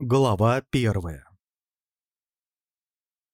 Глава первая.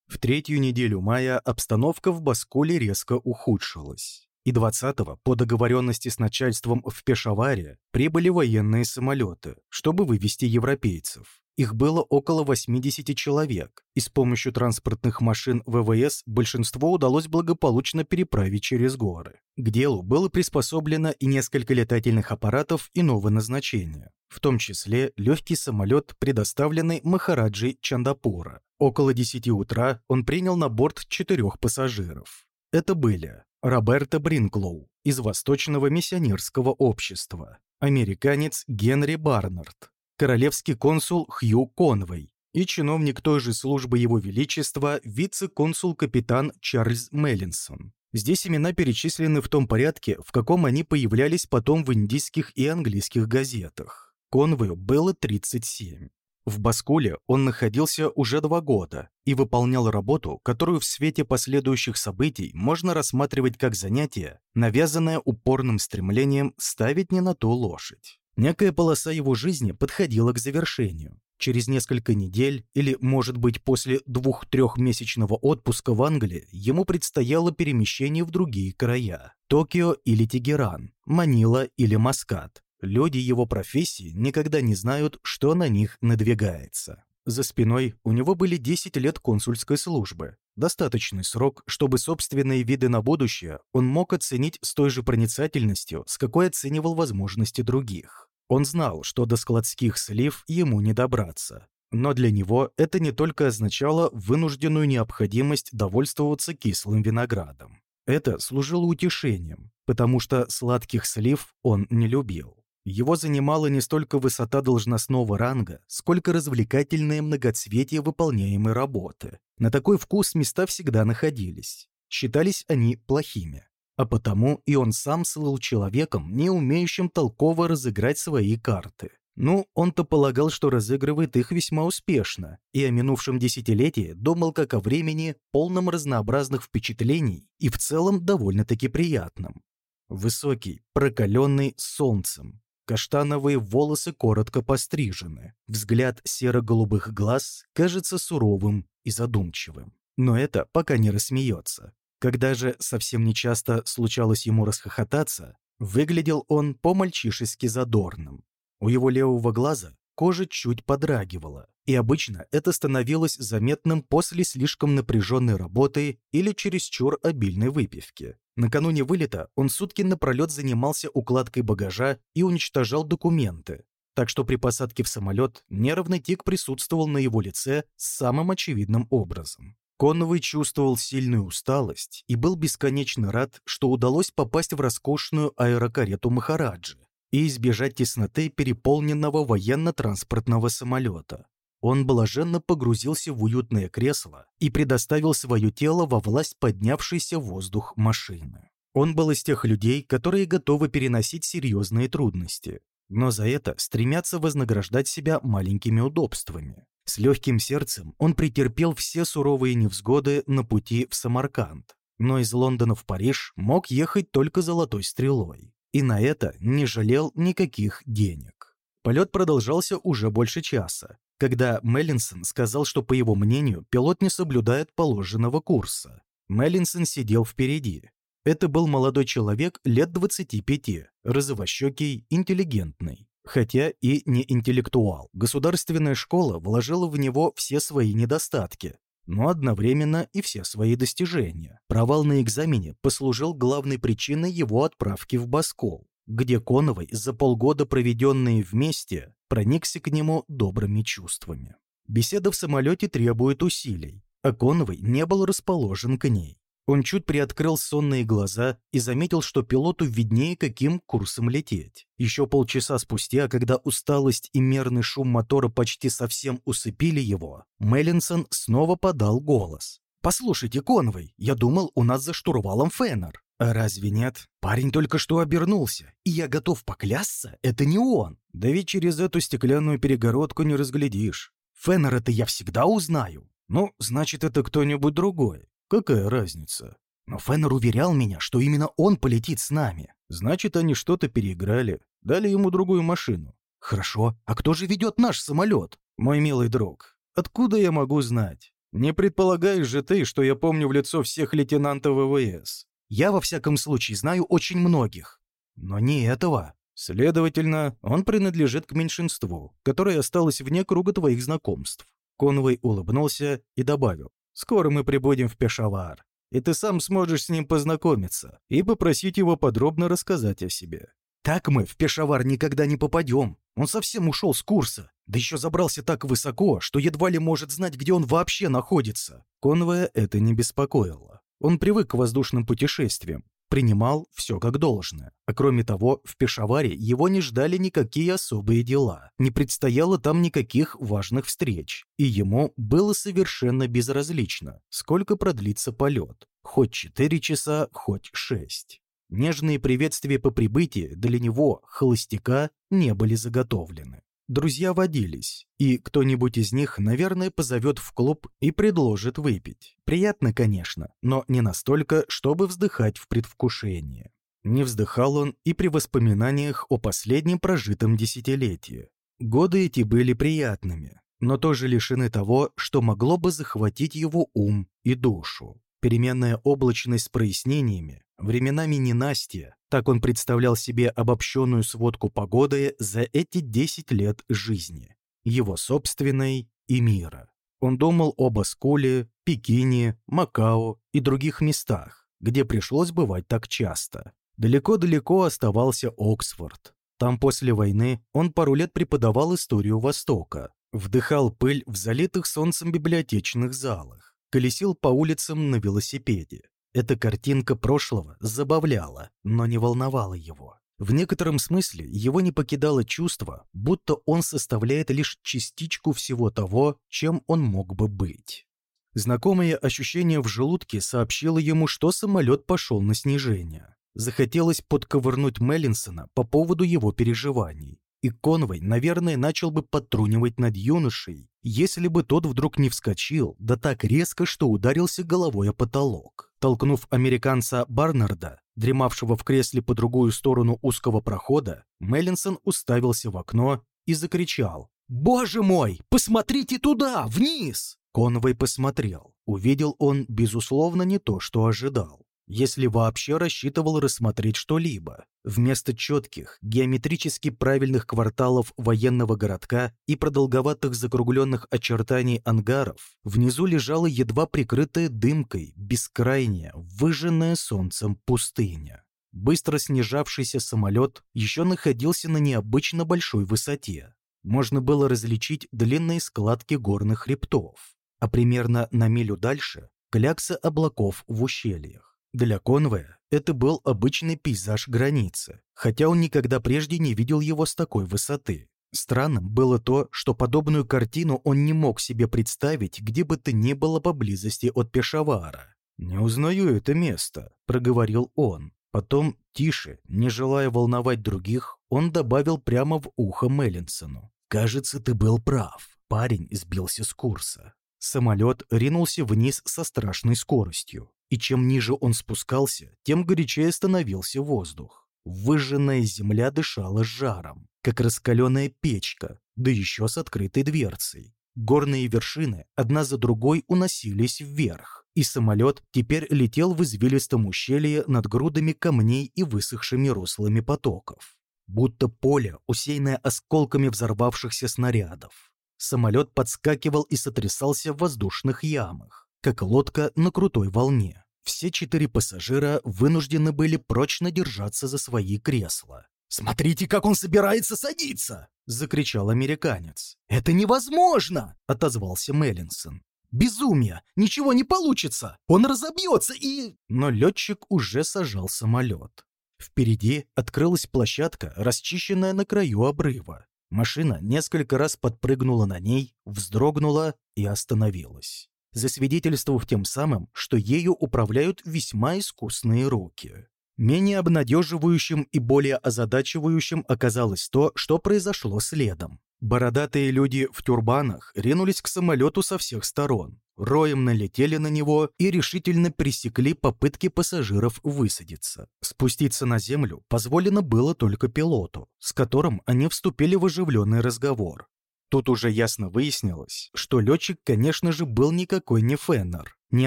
В третью неделю мая обстановка в Баскуле резко ухудшилась. И 20-го, по договоренности с начальством в Пешаваре, прибыли военные самолеты, чтобы вывести европейцев. Их было около 80 человек, и с помощью транспортных машин ВВС большинство удалось благополучно переправить через горы. К делу было приспособлено и несколько летательных аппаратов иного назначения, в том числе легкий самолет, предоставленный Махараджей Чандапура. Около 10 утра он принял на борт четырех пассажиров. Это были Роберто Бринклоу из Восточного миссионерского общества, американец Генри Барнард, королевский консул Хью Конвей и чиновник той же службы Его Величества вице-консул-капитан Чарльз Меллинсон. Здесь имена перечислены в том порядке, в каком они появлялись потом в индийских и английских газетах. Конвою было 37. В Баскуле он находился уже два года и выполнял работу, которую в свете последующих событий можно рассматривать как занятие, навязанное упорным стремлением ставить не на ту лошадь. Некая полоса его жизни подходила к завершению. Через несколько недель, или, может быть, после двух-трехмесячного отпуска в Англии, ему предстояло перемещение в другие края – Токио или Тегеран, Манила или Маскат. Люди его профессии никогда не знают, что на них надвигается. За спиной у него были 10 лет консульской службы. Достаточный срок, чтобы собственные виды на будущее он мог оценить с той же проницательностью, с какой оценивал возможности других. Он знал, что до складских слив ему не добраться. Но для него это не только означало вынужденную необходимость довольствоваться кислым виноградом. Это служило утешением, потому что сладких слив он не любил. Его занимала не столько высота должностного ранга, сколько развлекательное многоцветие выполняемой работы. На такой вкус места всегда находились. Считались они плохими а потому и он сам слыл человеком, не умеющим толково разыграть свои карты. Ну, он-то полагал, что разыгрывает их весьма успешно, и о минувшем десятилетии думал как о времени, полном разнообразных впечатлений и в целом довольно-таки приятном. Высокий, прокаленный солнцем, каштановые волосы коротко пострижены, взгляд серо-голубых глаз кажется суровым и задумчивым. Но это пока не рассмеется. Когда же совсем нечасто случалось ему расхохотаться, выглядел он по-мальчишески задорным. У его левого глаза кожа чуть подрагивала, и обычно это становилось заметным после слишком напряженной работы или чересчур обильной выпивки. Накануне вылета он сутки напролет занимался укладкой багажа и уничтожал документы, так что при посадке в самолет нервный тик присутствовал на его лице самым очевидным образом. Конновый чувствовал сильную усталость и был бесконечно рад, что удалось попасть в роскошную аэрокарету Махараджи и избежать тесноты переполненного военно-транспортного самолета. Он блаженно погрузился в уютное кресло и предоставил свое тело во власть поднявшейся воздух машины. Он был из тех людей, которые готовы переносить серьезные трудности, но за это стремятся вознаграждать себя маленькими удобствами. С легким сердцем он претерпел все суровые невзгоды на пути в Самарканд, но из Лондона в Париж мог ехать только золотой стрелой, и на это не жалел никаких денег. Полет продолжался уже больше часа, когда Меллинсон сказал, что, по его мнению, пилот не соблюдает положенного курса. Меллинсон сидел впереди. Это был молодой человек лет 25, розовощекий, интеллигентный хотя и не интеллектуал. Государственная школа вложила в него все свои недостатки, но одновременно и все свои достижения. Провал на экзамене послужил главной причиной его отправки в Баскол, где Коновой за полгода, проведенные вместе, проникся к нему добрыми чувствами. Беседа в самолете требует усилий, а Коновой не был расположен к ней. Он чуть приоткрыл сонные глаза и заметил, что пилоту виднее, каким курсом лететь. Еще полчаса спустя, когда усталость и мерный шум мотора почти совсем усыпили его, Меллинсон снова подал голос. «Послушайте, Конвой, я думал, у нас за штурвалом Феннер». «А разве нет? Парень только что обернулся, и я готов поклясться, это не он. Да ведь через эту стеклянную перегородку не разглядишь. Феннера-то я всегда узнаю. Ну, значит, это кто-нибудь другой. Какая разница? Но Феннер уверял меня, что именно он полетит с нами. Значит, они что-то переиграли, дали ему другую машину. Хорошо, а кто же ведет наш самолет? «Мой милый друг, откуда я могу знать? Не предполагаешь же ты, что я помню в лицо всех лейтенантов ВВС? Я, во всяком случае, знаю очень многих. Но не этого. Следовательно, он принадлежит к меньшинству, которое осталось вне круга твоих знакомств». Конвой улыбнулся и добавил. «Скоро мы прибудем в Пешавар, и ты сам сможешь с ним познакомиться и попросить его подробно рассказать о себе. Так мы в Пешавар никогда не попадем. Он совсем ушел с курса, да еще забрался так высоко, что едва ли может знать, где он вообще находится. Конвоя это не беспокоило. Он привык к воздушным путешествиям, принимал все как должное. А кроме того, в Пешаваре его не ждали никакие особые дела, не предстояло там никаких важных встреч, и ему было совершенно безразлично, сколько продлится полет, хоть 4 часа, хоть 6. Нежные приветствия по прибытии для него, холостяка, не были заготовлены. Друзья водились, и кто-нибудь из них, наверное, позовет в клуб и предложит выпить. Приятно, конечно, но не настолько, чтобы вздыхать в предвкушении. Не вздыхал он и при воспоминаниях о последнем прожитом десятилетии. Годы эти были приятными, но тоже лишены того, что могло бы захватить его ум и душу. Переменная облачность с прояснениями, временами ненастья, так он представлял себе обобщенную сводку погоды за эти 10 лет жизни, его собственной и мира. Он думал об Асколе, Пекине, Макао и других местах, где пришлось бывать так часто. Далеко-далеко оставался Оксфорд. Там после войны он пару лет преподавал историю Востока, вдыхал пыль в залитых солнцем библиотечных залах колесил по улицам на велосипеде. Эта картинка прошлого забавляла, но не волновала его. В некотором смысле его не покидало чувство, будто он составляет лишь частичку всего того, чем он мог бы быть. Знакомое ощущение в желудке сообщило ему, что самолет пошел на снижение. Захотелось подковырнуть Меллинсона по поводу его переживаний и Конвой, наверное, начал бы подтрунивать над юношей, если бы тот вдруг не вскочил, да так резко, что ударился головой о потолок. Толкнув американца Барнарда, дремавшего в кресле по другую сторону узкого прохода, Меллинсон уставился в окно и закричал. «Боже мой! Посмотрите туда! Вниз!» Конвой посмотрел. Увидел он, безусловно, не то, что ожидал если вообще рассчитывал рассмотреть что-либо. Вместо четких, геометрически правильных кварталов военного городка и продолговатых закругленных очертаний ангаров, внизу лежала едва прикрытая дымкой, бескрайняя, выжженная солнцем пустыня. Быстро снижавшийся самолет еще находился на необычно большой высоте. Можно было различить длинные складки горных хребтов, а примерно на милю дальше – кляксы облаков в ущельях. Для Конвея это был обычный пейзаж границы, хотя он никогда прежде не видел его с такой высоты. Странным было то, что подобную картину он не мог себе представить где бы то ни было поблизости от Пешавара. «Не узнаю это место», — проговорил он. Потом, тише, не желая волновать других, он добавил прямо в ухо Меллинсону. «Кажется, ты был прав. Парень сбился с курса». Самолет ринулся вниз со страшной скоростью и чем ниже он спускался, тем горячее становился воздух. Выжженная земля дышала жаром, как раскаленная печка, да еще с открытой дверцей. Горные вершины одна за другой уносились вверх, и самолет теперь летел в извилистом ущелье над грудами камней и высохшими руслами потоков. Будто поле, усеянное осколками взорвавшихся снарядов. Самолет подскакивал и сотрясался в воздушных ямах как лодка на крутой волне. Все четыре пассажира вынуждены были прочно держаться за свои кресла. «Смотрите, как он собирается садиться!» — закричал американец. «Это невозможно!» — отозвался Меллинсон. «Безумие! Ничего не получится! Он разобьется и...» Но летчик уже сажал самолет. Впереди открылась площадка, расчищенная на краю обрыва. Машина несколько раз подпрыгнула на ней, вздрогнула и остановилась засвидетельствовав тем самым, что ею управляют весьма искусные руки. Менее обнадеживающим и более озадачивающим оказалось то, что произошло следом. Бородатые люди в тюрбанах ринулись к самолету со всех сторон, роем налетели на него и решительно пресекли попытки пассажиров высадиться. Спуститься на землю позволено было только пилоту, с которым они вступили в оживленный разговор. Тут уже ясно выяснилось, что летчик, конечно же, был никакой не феннер, не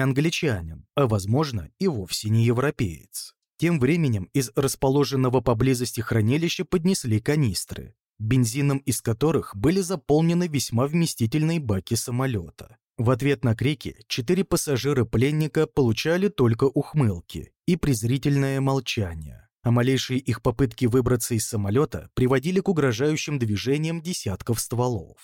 англичанин, а, возможно, и вовсе не европеец. Тем временем из расположенного поблизости хранилища поднесли канистры, бензином из которых были заполнены весьма вместительные баки самолета. В ответ на крики четыре пассажира-пленника получали только ухмылки и презрительное молчание, а малейшие их попытки выбраться из самолета приводили к угрожающим движениям десятков стволов.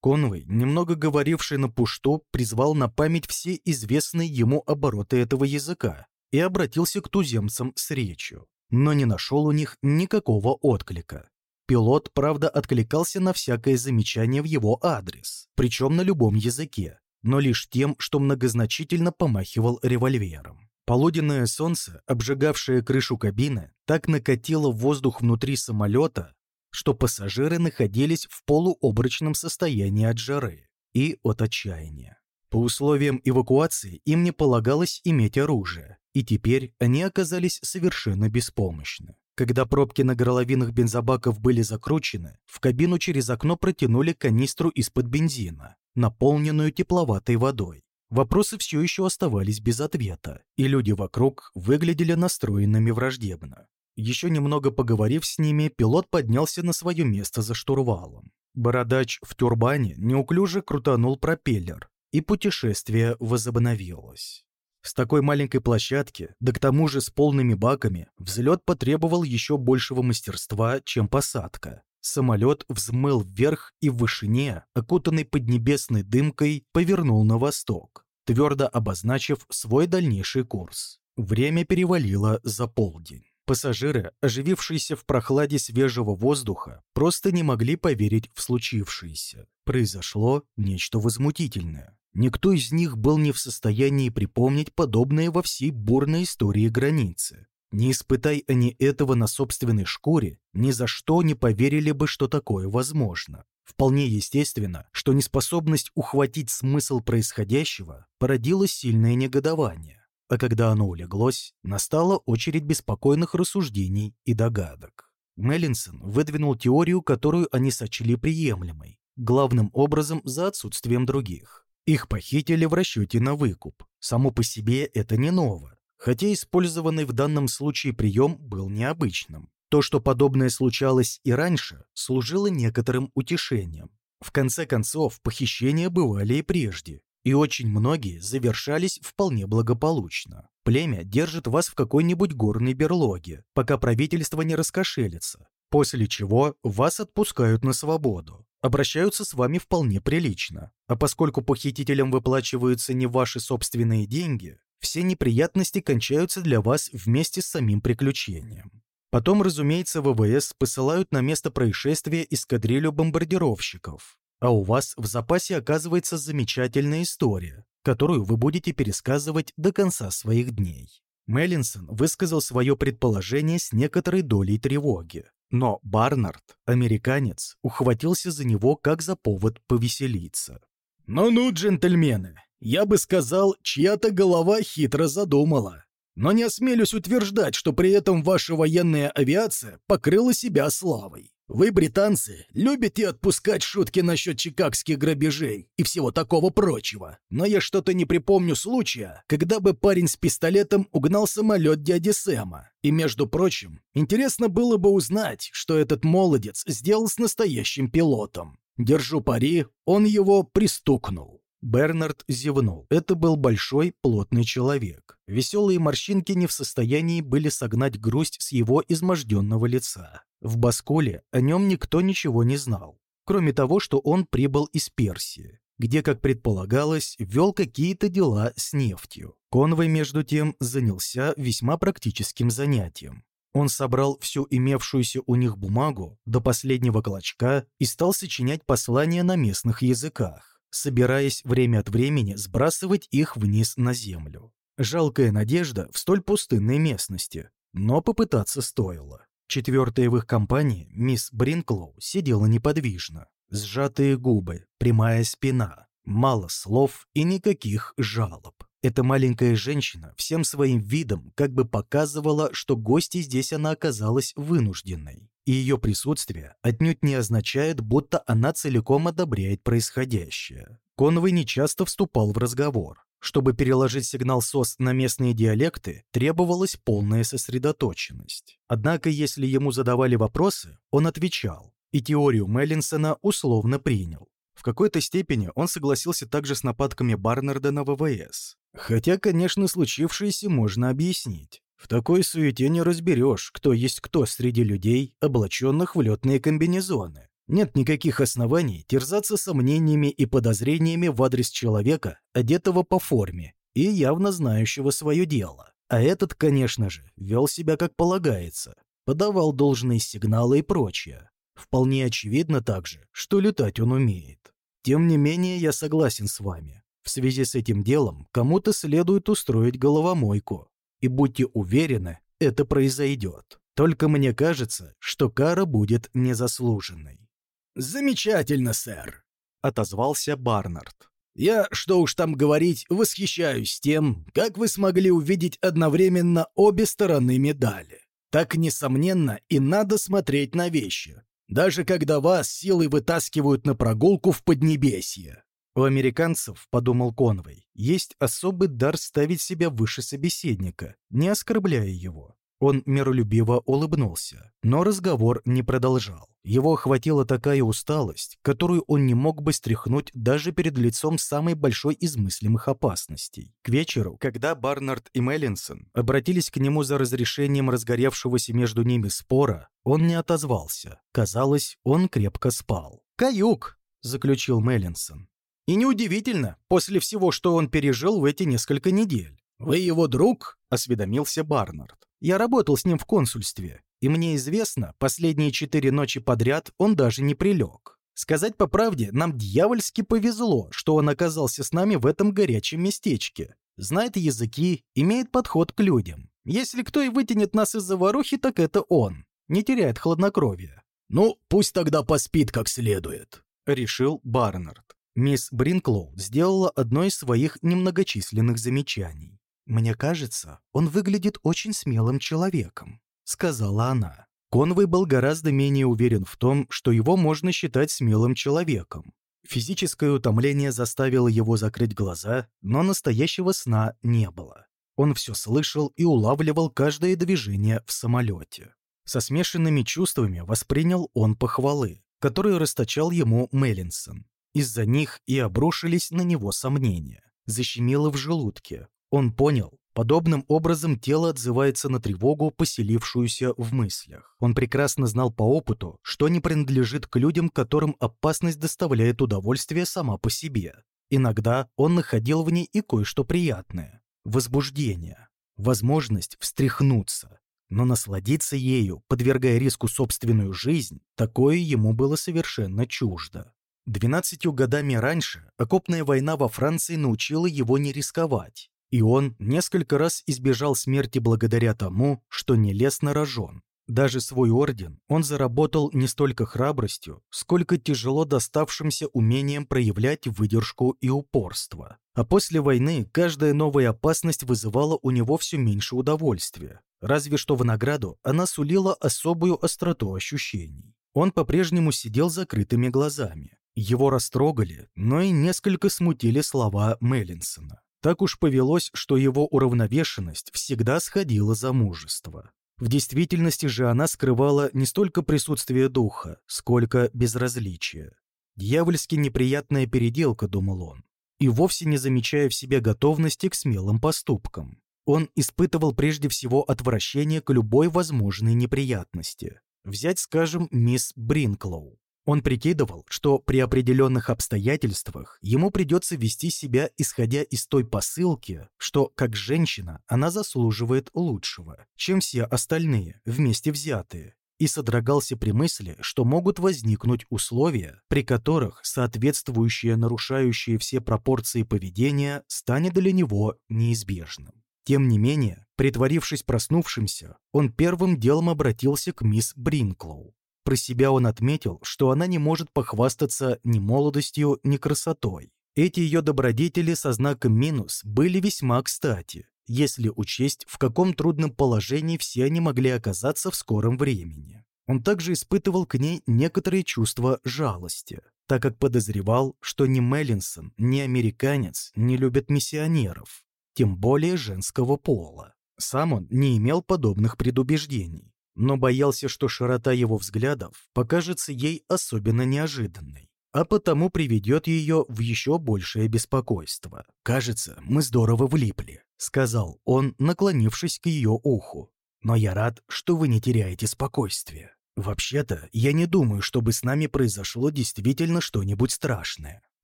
Конвой, немного говоривший на пушто, призвал на память все известные ему обороты этого языка и обратился к туземцам с речью, но не нашел у них никакого отклика. Пилот, правда, откликался на всякое замечание в его адрес, причем на любом языке, но лишь тем, что многозначительно помахивал револьвером. Полуденное солнце, обжигавшее крышу кабины, так накатило воздух внутри самолета, что пассажиры находились в полуобрачном состоянии от жары и от отчаяния. По условиям эвакуации им не полагалось иметь оружие, и теперь они оказались совершенно беспомощны. Когда пробки на горловинах бензобаков были закручены, в кабину через окно протянули канистру из-под бензина, наполненную тепловатой водой. Вопросы все еще оставались без ответа, и люди вокруг выглядели настроенными враждебно. Еще немного поговорив с ними, пилот поднялся на свое место за штурвалом. Бородач в тюрбане неуклюже крутанул пропеллер, и путешествие возобновилось. С такой маленькой площадки, да к тому же с полными баками, взлет потребовал еще большего мастерства, чем посадка. Самолет взмыл вверх и в вышине, окутанный поднебесной дымкой, повернул на восток, твердо обозначив свой дальнейший курс. Время перевалило за полдень. Пассажиры, оживившиеся в прохладе свежего воздуха, просто не могли поверить в случившееся. Произошло нечто возмутительное. Никто из них был не в состоянии припомнить подобное во всей бурной истории границы. Не испытай они этого на собственной шкуре, ни за что не поверили бы, что такое возможно. Вполне естественно, что неспособность ухватить смысл происходящего породила сильное негодование. А когда оно улеглось, настала очередь беспокойных рассуждений и догадок. Меллинсон выдвинул теорию, которую они сочли приемлемой, главным образом за отсутствием других. Их похитили в расчете на выкуп. Само по себе это не ново, хотя использованный в данном случае прием был необычным. То, что подобное случалось и раньше, служило некоторым утешением. В конце концов, похищения бывали и прежде, и очень многие завершались вполне благополучно. Племя держит вас в какой-нибудь горной берлоге, пока правительство не раскошелится, после чего вас отпускают на свободу обращаются с вами вполне прилично. А поскольку похитителям выплачиваются не ваши собственные деньги, все неприятности кончаются для вас вместе с самим приключением. Потом, разумеется, ВВС посылают на место происшествия эскадрилью бомбардировщиков. А у вас в запасе оказывается замечательная история, которую вы будете пересказывать до конца своих дней. Меллинсон высказал свое предположение с некоторой долей тревоги. Но Барнард, американец, ухватился за него как за повод повеселиться. «Ну-ну, джентльмены, я бы сказал, чья-то голова хитро задумала. Но не осмелюсь утверждать, что при этом ваша военная авиация покрыла себя славой. Вы, британцы, любите отпускать шутки насчет чикагских грабежей и всего такого прочего. Но я что-то не припомню случая, когда бы парень с пистолетом угнал самолет дяди Сэма. И, между прочим, интересно было бы узнать, что этот молодец сделал с настоящим пилотом. Держу пари, он его пристукнул. Бернард зевнул. Это был большой, плотный человек. Веселые морщинки не в состоянии были согнать грусть с его изможденного лица. В Басколе о нем никто ничего не знал, кроме того, что он прибыл из Персии, где, как предполагалось, вел какие-то дела с нефтью. Конвой, между тем, занялся весьма практическим занятием. Он собрал всю имевшуюся у них бумагу до последнего клочка и стал сочинять послания на местных языках, собираясь время от времени сбрасывать их вниз на землю. Жалкая надежда в столь пустынной местности, но попытаться стоило. Четвертая в их компании, мисс Бринклоу, сидела неподвижно. Сжатые губы, прямая спина, мало слов и никаких жалоб. Эта маленькая женщина всем своим видом как бы показывала, что гости здесь она оказалась вынужденной. И ее присутствие отнюдь не означает, будто она целиком одобряет происходящее. Конвой нечасто вступал в разговор. Чтобы переложить сигнал СОС на местные диалекты, требовалась полная сосредоточенность. Однако, если ему задавали вопросы, он отвечал, и теорию Меллинсона условно принял. В какой-то степени он согласился также с нападками Барнарда на ВВС. Хотя, конечно, случившееся можно объяснить. В такой суете не разберешь, кто есть кто среди людей, облаченных в летные комбинезоны. Нет никаких оснований терзаться сомнениями и подозрениями в адрес человека, одетого по форме и явно знающего свое дело. А этот, конечно же, вел себя как полагается, подавал должные сигналы и прочее. Вполне очевидно также, что летать он умеет. Тем не менее, я согласен с вами. В связи с этим делом кому-то следует устроить головомойку. И будьте уверены, это произойдет. Только мне кажется, что кара будет незаслуженной. «Замечательно, сэр», — отозвался Барнард. «Я, что уж там говорить, восхищаюсь тем, как вы смогли увидеть одновременно обе стороны медали. Так, несомненно, и надо смотреть на вещи, даже когда вас силой вытаскивают на прогулку в Поднебесье». У американцев, подумал Конвей, есть особый дар ставить себя выше собеседника, не оскорбляя его. Он миролюбиво улыбнулся, но разговор не продолжал. Его охватила такая усталость, которую он не мог бы стряхнуть даже перед лицом самой большой из мыслимых опасностей. К вечеру, когда Барнард и Меллинсон обратились к нему за разрешением разгоревшегося между ними спора, он не отозвался. Казалось, он крепко спал. «Каюк!» — заключил Меллинсон. «И неудивительно, после всего, что он пережил в эти несколько недель. «Вы его друг?» — осведомился Барнард. «Я работал с ним в консульстве, и мне известно, последние четыре ночи подряд он даже не прилег. Сказать по правде, нам дьявольски повезло, что он оказался с нами в этом горячем местечке. Знает языки, имеет подход к людям. Если кто и вытянет нас из заварухи, так это он. Не теряет хладнокровия». «Ну, пусть тогда поспит как следует», — решил Барнард. Мисс Бринклоу сделала одно из своих немногочисленных замечаний. «Мне кажется, он выглядит очень смелым человеком», — сказала она. Конвой был гораздо менее уверен в том, что его можно считать смелым человеком. Физическое утомление заставило его закрыть глаза, но настоящего сна не было. Он все слышал и улавливал каждое движение в самолете. Со смешанными чувствами воспринял он похвалы, которые расточал ему Меллинсон. Из-за них и обрушились на него сомнения. Защемило в желудке. Он понял, подобным образом тело отзывается на тревогу, поселившуюся в мыслях. Он прекрасно знал по опыту, что не принадлежит к людям, которым опасность доставляет удовольствие сама по себе. Иногда он находил в ней и кое-что приятное. Возбуждение. Возможность встряхнуться. Но насладиться ею, подвергая риску собственную жизнь, такое ему было совершенно чуждо. Двенадцатью годами раньше окопная война во Франции научила его не рисковать, и он несколько раз избежал смерти благодаря тому, что не лез на рожон. Даже свой орден он заработал не столько храбростью, сколько тяжело доставшимся умением проявлять выдержку и упорство. А после войны каждая новая опасность вызывала у него все меньше удовольствия. Разве что в награду она сулила особую остроту ощущений. Он по-прежнему сидел закрытыми глазами. Его растрогали, но и несколько смутили слова Меллинсона. Так уж повелось, что его уравновешенность всегда сходила за мужество. В действительности же она скрывала не столько присутствие духа, сколько безразличие. Дьявольски неприятная переделка, думал он, и вовсе не замечая в себе готовности к смелым поступкам. Он испытывал прежде всего отвращение к любой возможной неприятности. Взять, скажем, мисс Бринклоу. Он прикидывал, что при определенных обстоятельствах ему придется вести себя, исходя из той посылки, что, как женщина, она заслуживает лучшего, чем все остальные, вместе взятые, и содрогался при мысли, что могут возникнуть условия, при которых соответствующее нарушающее все пропорции поведения станет для него неизбежным. Тем не менее, притворившись проснувшимся, он первым делом обратился к мисс Бринклоу. Про себя он отметил, что она не может похвастаться ни молодостью, ни красотой. Эти ее добродетели со знаком минус были весьма кстати, если учесть, в каком трудном положении все они могли оказаться в скором времени. Он также испытывал к ней некоторые чувства жалости, так как подозревал, что ни Меллинсон, ни американец не любят миссионеров, тем более женского пола. Сам он не имел подобных предубеждений, но боялся, что широта его взглядов покажется ей особенно неожиданной, а потому приведет ее в еще большее беспокойство. «Кажется, мы здорово влипли», — сказал он, наклонившись к ее уху. «Но я рад, что вы не теряете спокойствие. Вообще-то, я не думаю, чтобы с нами произошло действительно что-нибудь страшное.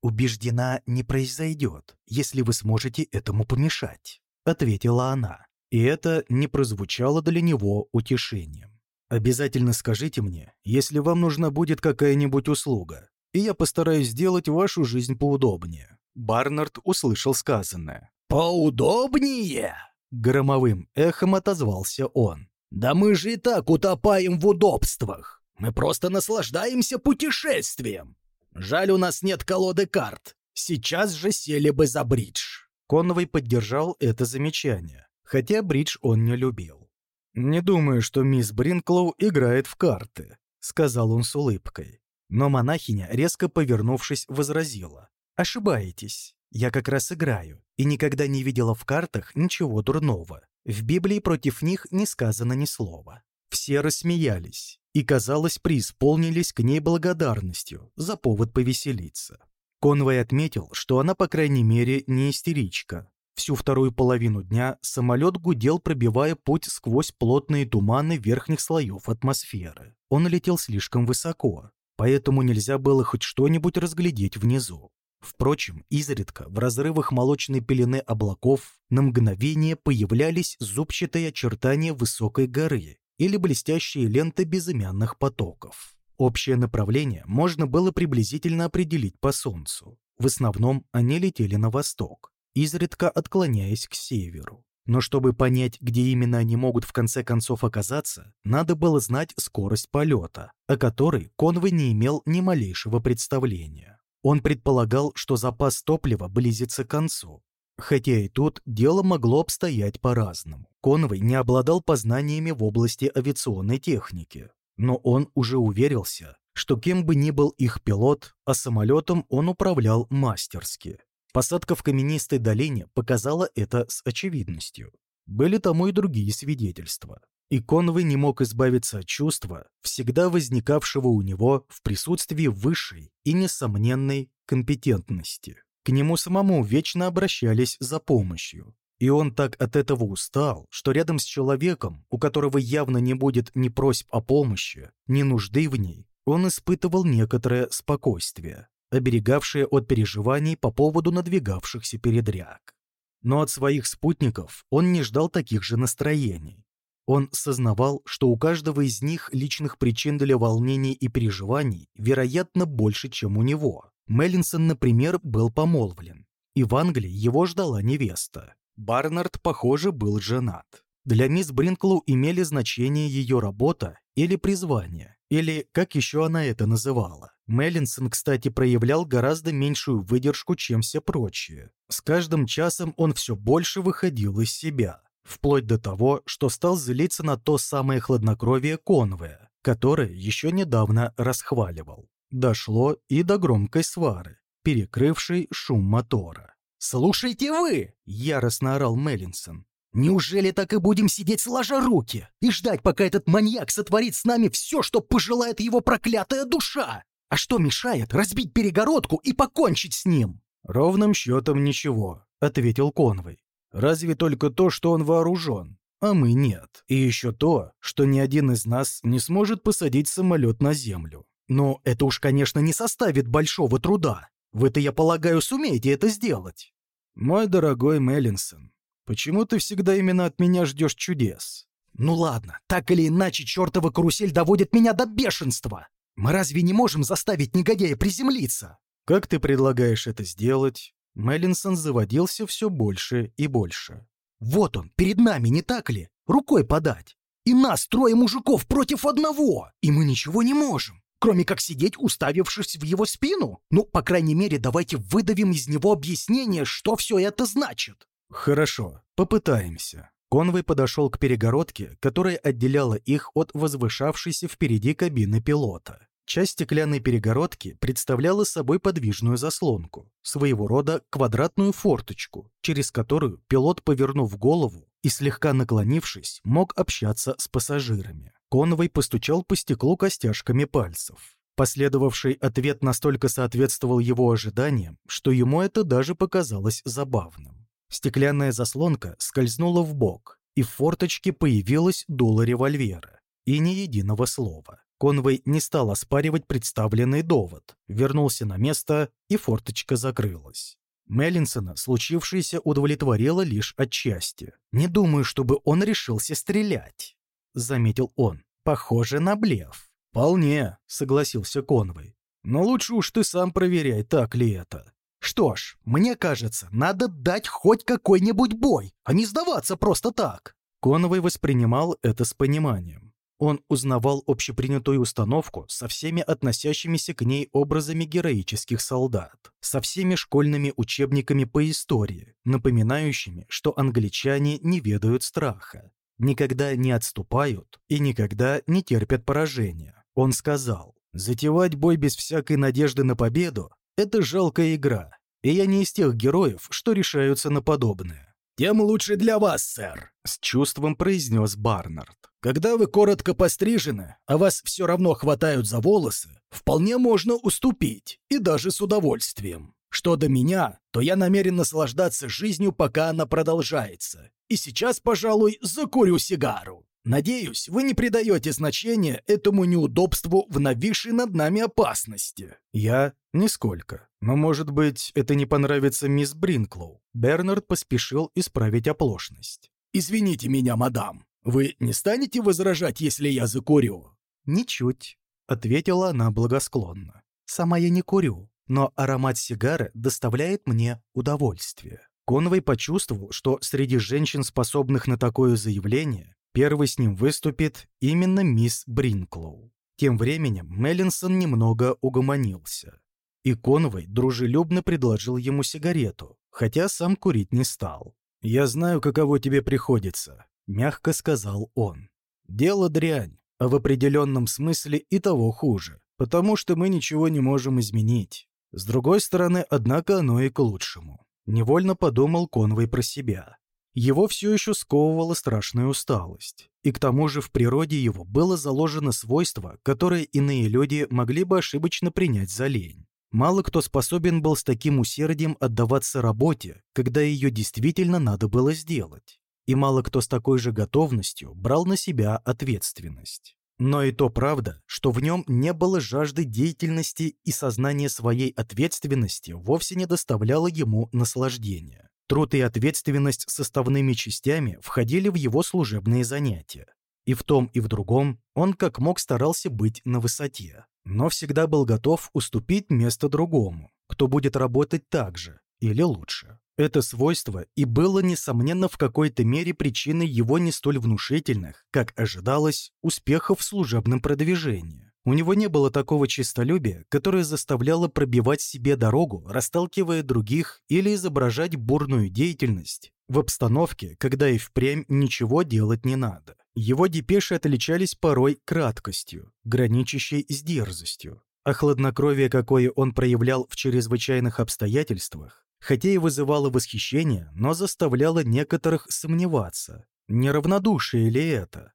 Убеждена, не произойдет, если вы сможете этому помешать», — ответила она. И это не прозвучало для него утешением. «Обязательно скажите мне, если вам нужна будет какая-нибудь услуга, и я постараюсь сделать вашу жизнь поудобнее». Барнард услышал сказанное. «Поудобнее?» — громовым эхом отозвался он. «Да мы же и так утопаем в удобствах. Мы просто наслаждаемся путешествием. Жаль, у нас нет колоды карт. Сейчас же сели бы за бридж». Конвой поддержал это замечание, хотя бридж он не любил. «Не думаю, что мисс Бринклоу играет в карты», — сказал он с улыбкой. Но монахиня, резко повернувшись, возразила. «Ошибаетесь. Я как раз играю, и никогда не видела в картах ничего дурного. В Библии против них не сказано ни слова». Все рассмеялись и, казалось, преисполнились к ней благодарностью за повод повеселиться. Конвой отметил, что она, по крайней мере, не истеричка. Всю вторую половину дня самолет гудел, пробивая путь сквозь плотные туманы верхних слоев атмосферы. Он летел слишком высоко, поэтому нельзя было хоть что-нибудь разглядеть внизу. Впрочем, изредка в разрывах молочной пелены облаков на мгновение появлялись зубчатые очертания высокой горы или блестящие ленты безымянных потоков. Общее направление можно было приблизительно определить по Солнцу. В основном они летели на восток, изредка отклоняясь к северу. Но чтобы понять, где именно они могут в конце концов оказаться, надо было знать скорость полета, о которой Конвой не имел ни малейшего представления. Он предполагал, что запас топлива близится к концу. Хотя и тут дело могло обстоять по-разному. Конвой не обладал познаниями в области авиационной техники, но он уже уверился, что кем бы ни был их пилот, а самолетом он управлял мастерски. Посадка в каменистой долине показала это с очевидностью. Были тому и другие свидетельства. И Конвой не мог избавиться от чувства, всегда возникавшего у него в присутствии высшей и несомненной компетентности. К нему самому вечно обращались за помощью. И он так от этого устал, что рядом с человеком, у которого явно не будет ни просьб о помощи, ни нужды в ней, он испытывал некоторое спокойствие оберегавшие от переживаний по поводу надвигавшихся передряг. Но от своих спутников он не ждал таких же настроений. Он сознавал, что у каждого из них личных причин для волнений и переживаний, вероятно, больше, чем у него. Меллинсон, например, был помолвлен, и в Англии его ждала невеста. Барнард, похоже, был женат. Для мисс Бринклоу имели значение ее работа или призвание, или как еще она это называла. Меллинсон, кстати, проявлял гораздо меньшую выдержку, чем все прочие. С каждым часом он все больше выходил из себя, вплоть до того, что стал злиться на то самое хладнокровие Конвея, которое еще недавно расхваливал. Дошло и до громкой свары, перекрывшей шум мотора. «Слушайте вы!» — яростно орал Меллинсон. «Неужели так и будем сидеть сложа руки и ждать, пока этот маньяк сотворит с нами все, что пожелает его проклятая душа? А что мешает разбить перегородку и покончить с ним?» «Ровным счетом ничего», — ответил Конвой. «Разве только то, что он вооружен, а мы нет. И еще то, что ни один из нас не сможет посадить самолет на землю. Но это уж, конечно, не составит большого труда. Вы-то, я полагаю, сумеете это сделать». «Мой дорогой Меллинсон, почему ты всегда именно от меня ждешь чудес?» «Ну ладно, так или иначе, чертова карусель доводит меня до бешенства. Мы разве не можем заставить негодяя приземлиться? Как ты предлагаешь это сделать? Меллинсон заводился все больше и больше. Вот он, перед нами, не так ли? Рукой подать. И нас трое мужиков против одного. И мы ничего не можем. Кроме как сидеть, уставившись в его спину? Ну, по крайней мере, давайте выдавим из него объяснение, что все это значит. Хорошо, попытаемся. Конвой подошел к перегородке, которая отделяла их от возвышавшейся впереди кабины пилота. Часть стеклянной перегородки представляла собой подвижную заслонку, своего рода квадратную форточку, через которую пилот, повернув голову и слегка наклонившись, мог общаться с пассажирами. Конвой постучал по стеклу костяшками пальцев. Последовавший ответ настолько соответствовал его ожиданиям, что ему это даже показалось забавным. Стеклянная заслонка скользнула в бок, и в форточке появилось дуло револьвера. И ни единого слова. Конвой не стал оспаривать представленный довод, вернулся на место, и форточка закрылась. Меллинсона случившееся удовлетворило лишь отчасти. «Не думаю, чтобы он решился стрелять», — заметил он. «Похоже на блеф». «Вполне», — согласился Конвой. «Но лучше уж ты сам проверяй, так ли это». «Что ж, мне кажется, надо дать хоть какой-нибудь бой, а не сдаваться просто так». Конвой воспринимал это с пониманием. Он узнавал общепринятую установку со всеми относящимися к ней образами героических солдат, со всеми школьными учебниками по истории, напоминающими, что англичане не ведают страха, никогда не отступают и никогда не терпят поражения. Он сказал, «Затевать бой без всякой надежды на победу – это жалкая игра, и я не из тех героев, что решаются на подобное». «Тем лучше для вас, сэр», — с чувством произнес Барнард. Когда вы коротко пострижены, а вас все равно хватают за волосы, вполне можно уступить, и даже с удовольствием. Что до меня, то я намерен наслаждаться жизнью, пока она продолжается. И сейчас, пожалуй, закурю сигару. Надеюсь, вы не придаете значения этому неудобству в нависшей над нами опасности. Я нисколько. Но, может быть, это не понравится мисс Бринклоу. Бернард поспешил исправить оплошность. «Извините меня, мадам. «Вы не станете возражать, если я закурю?» «Ничуть», — ответила она благосклонно. «Сама я не курю, но аромат сигары доставляет мне удовольствие». Конвой почувствовал, что среди женщин, способных на такое заявление, первой с ним выступит именно мисс Бринклоу. Тем временем Меллинсон немного угомонился. И Конвой дружелюбно предложил ему сигарету, хотя сам курить не стал. «Я знаю, каково тебе приходится», — мягко сказал он. «Дело дрянь, а в определенном смысле и того хуже, потому что мы ничего не можем изменить. С другой стороны, однако, оно и к лучшему». Невольно подумал Конвой про себя. Его все еще сковывала страшная усталость. И к тому же в природе его было заложено свойство, которое иные люди могли бы ошибочно принять за лень. Мало кто способен был с таким усердием отдаваться работе, когда ее действительно надо было сделать и мало кто с такой же готовностью брал на себя ответственность. Но и то правда, что в нем не было жажды деятельности и сознание своей ответственности вовсе не доставляло ему наслаждения. Труд и ответственность составными частями входили в его служебные занятия. И в том, и в другом он как мог старался быть на высоте, но всегда был готов уступить место другому, кто будет работать так же или лучше. Это свойство и было, несомненно, в какой-то мере причиной его не столь внушительных, как ожидалось, успехов в служебном продвижении. У него не было такого честолюбия, которое заставляло пробивать себе дорогу, расталкивая других или изображать бурную деятельность в обстановке, когда и впрямь ничего делать не надо. Его депеши отличались порой краткостью, граничащей с дерзостью, а хладнокровие, какое он проявлял в чрезвычайных обстоятельствах, хотя и вызывало восхищение, но заставляло некоторых сомневаться, неравнодушие ли это.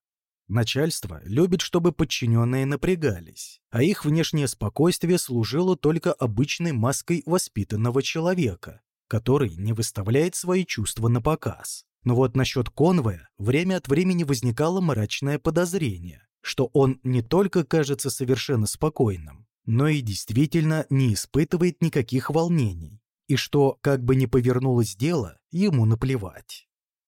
Начальство любит, чтобы подчиненные напрягались, а их внешнее спокойствие служило только обычной маской воспитанного человека, который не выставляет свои чувства на показ. Но вот насчет Конвоя время от времени возникало мрачное подозрение, что он не только кажется совершенно спокойным, но и действительно не испытывает никаких волнений, и что, как бы ни повернулось дело, ему наплевать.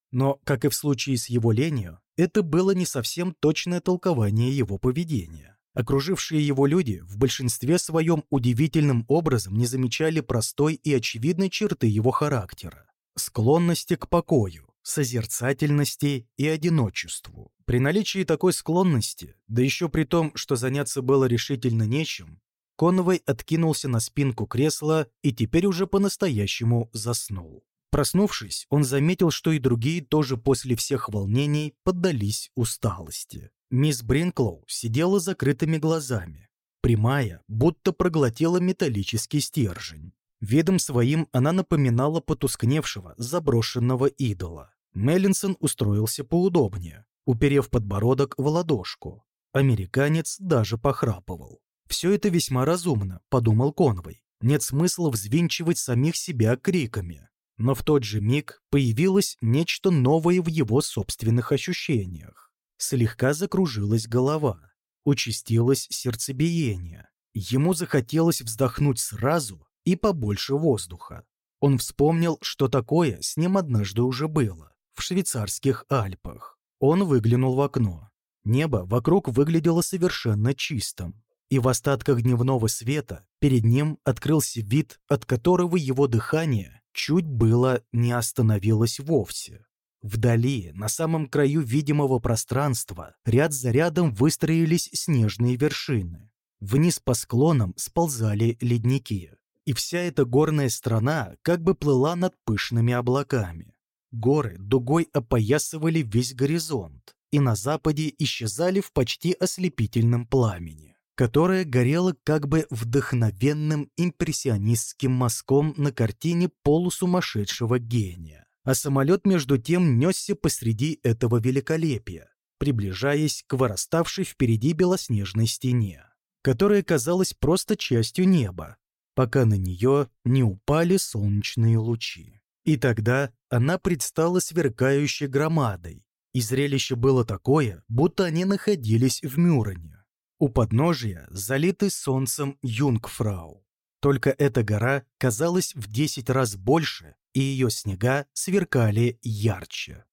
Но, как и в случае с его ленью, это было не совсем точное толкование его поведения. Окружившие его люди в большинстве своем удивительным образом не замечали простой и очевидной черты его характера – склонности к покою, созерцательности и одиночеству. При наличии такой склонности, да еще при том, что заняться было решительно нечем, Коновой откинулся на спинку кресла и теперь уже по-настоящему заснул. Проснувшись, он заметил, что и другие тоже после всех волнений поддались усталости. Мисс Бринклоу сидела закрытыми глазами, прямая, будто проглотила металлический стержень. Видом своим она напоминала потускневшего, заброшенного идола. Меллинсон устроился поудобнее, уперев подбородок в ладошку. Американец даже похрапывал. «Все это весьма разумно», — подумал Конвой. «Нет смысла взвинчивать самих себя криками». Но в тот же миг появилось нечто новое в его собственных ощущениях. Слегка закружилась голова, участилось сердцебиение. Ему захотелось вздохнуть сразу и побольше воздуха. Он вспомнил, что такое с ним однажды уже было, в швейцарских Альпах. Он выглянул в окно. Небо вокруг выглядело совершенно чистым, и в остатках дневного света перед ним открылся вид, от которого его дыхание чуть было не остановилось вовсе. Вдали, на самом краю видимого пространства, ряд за рядом выстроились снежные вершины. Вниз по склонам сползали ледники. И вся эта горная страна как бы плыла над пышными облаками. Горы дугой опоясывали весь горизонт, и на западе исчезали в почти ослепительном пламени, которое горело как бы вдохновенным импрессионистским мазком на картине полусумасшедшего гения. А самолет между тем несся посреди этого великолепия, приближаясь к выраставшей впереди белоснежной стене, которая казалась просто частью неба, пока на нее не упали солнечные лучи. И тогда она предстала сверкающей громадой, и зрелище было такое, будто они находились в Мюррене. У подножия залиты солнцем Юнгфрау. Только эта гора казалась в 10 раз больше, и ее снега сверкали ярче.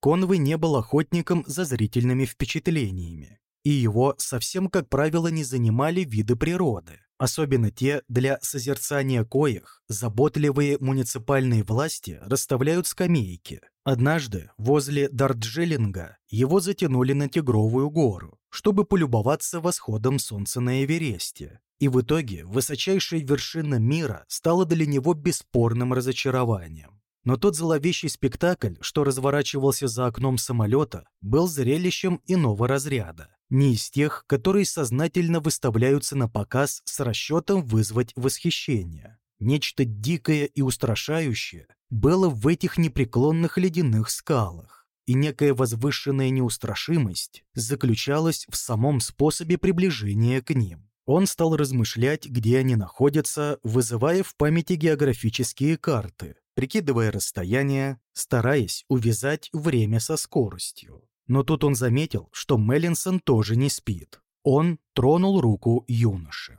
Конвой не был охотником за зрительными впечатлениями, и его совсем, как правило, не занимали виды природы особенно те, для созерцания коих заботливые муниципальные власти расставляют скамейки. Однажды возле Дарджилинга его затянули на Тигровую гору, чтобы полюбоваться восходом солнца на Эвересте. И в итоге высочайшая вершина мира стала для него бесспорным разочарованием. Но тот зловещий спектакль, что разворачивался за окном самолета, был зрелищем иного разряда не из тех, которые сознательно выставляются на показ с расчетом вызвать восхищение. Нечто дикое и устрашающее было в этих непреклонных ледяных скалах, и некая возвышенная неустрашимость заключалась в самом способе приближения к ним. Он стал размышлять, где они находятся, вызывая в памяти географические карты, прикидывая расстояние, стараясь увязать время со скоростью. Но тут он заметил, что Меллинсон тоже не спит. Он тронул руку юноши.